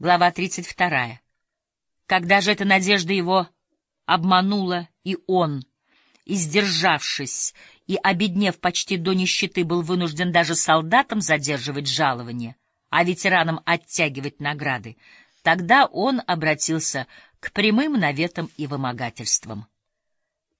Глава 32. Когда же эта надежда его обманула, и он, издержавшись и обеднев почти до нищеты, был вынужден даже солдатам задерживать жалование, а ветеранам оттягивать награды, тогда он обратился к прямым наветам и вымогательствам.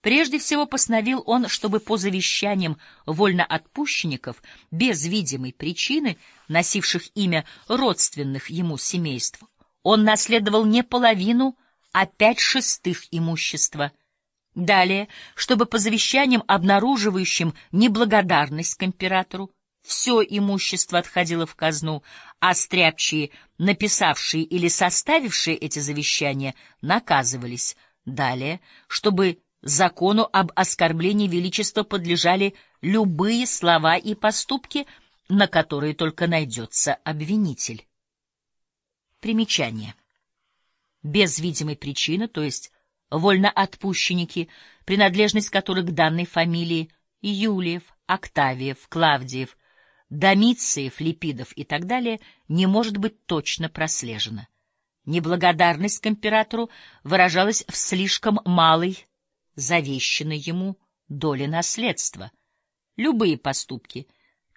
Прежде всего постановил он, чтобы по завещаниям вольноотпущенников, без видимой причины, носивших имя родственных ему семейств, он наследовал не половину, а пять шестых имущества. Далее, чтобы по завещаниям, обнаруживающим неблагодарность к императору, все имущество отходило в казну, а стряпчие, написавшие или составившие эти завещания, наказывались. Далее, чтобы Закону об оскорблении величества подлежали любые слова и поступки, на которые только найдется обвинитель. Примечание. Без видимой причины, то есть вольноотпущенники, принадлежность которых к данной фамилии Юлиев, Октавиев, Клавдиев, Домициев, Липидов и так далее, не может быть точно прослежена. Неблагодарность к императору выражалась в слишком малой завещанной ему доли наследства. Любые поступки,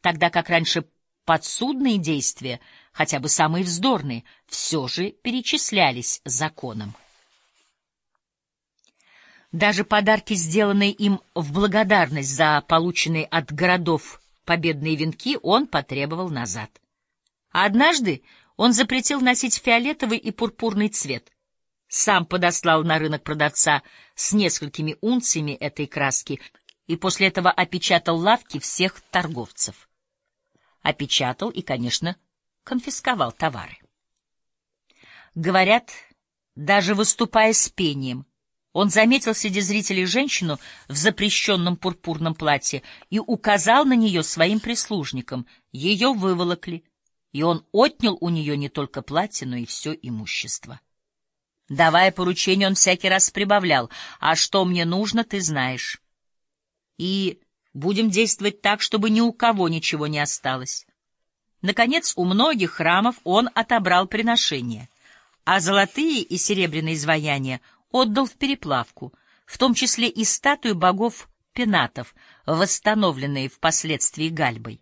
тогда как раньше подсудные действия, хотя бы самые вздорные, все же перечислялись законом. Даже подарки, сделанные им в благодарность за полученные от городов победные венки, он потребовал назад. однажды он запретил носить фиолетовый и пурпурный цвет — сам подослал на рынок продавца с несколькими унциями этой краски и после этого опечатал лавки всех торговцев. Опечатал и, конечно, конфисковал товары. Говорят, даже выступая с пением, он заметил среди зрителей женщину в запрещенном пурпурном платье и указал на нее своим прислужникам. Ее выволокли, и он отнял у нее не только платье, но и все имущество. Давая поручение, он всякий раз прибавлял, «А что мне нужно, ты знаешь». И будем действовать так, чтобы ни у кого ничего не осталось. Наконец, у многих храмов он отобрал приношения, а золотые и серебряные изваяния отдал в переплавку, в том числе и статуи богов пенатов, восстановленные впоследствии Гальбой.